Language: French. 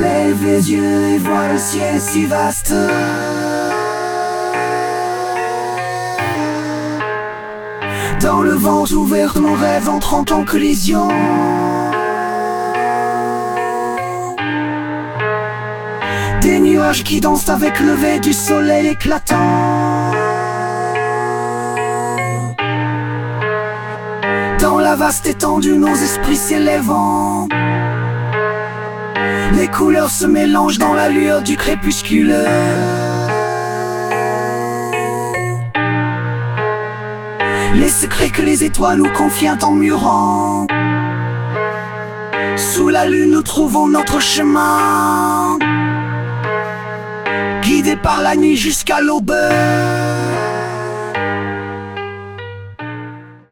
Lève les yeux et vois le ciel si vaste. Dans le vent ouvert, mon rêve entre en collision. Des nuages qui dansent avec le lever du soleil éclatant. Dans la vaste étendue, nos esprits s'élèvent. Les couleurs se mélangent dans la lueur du crépuscule. Les secrets que les étoiles nous confient en murant. Sous la lune, nous trouvons notre chemin. Guidés par la nuit jusqu'à l'aube.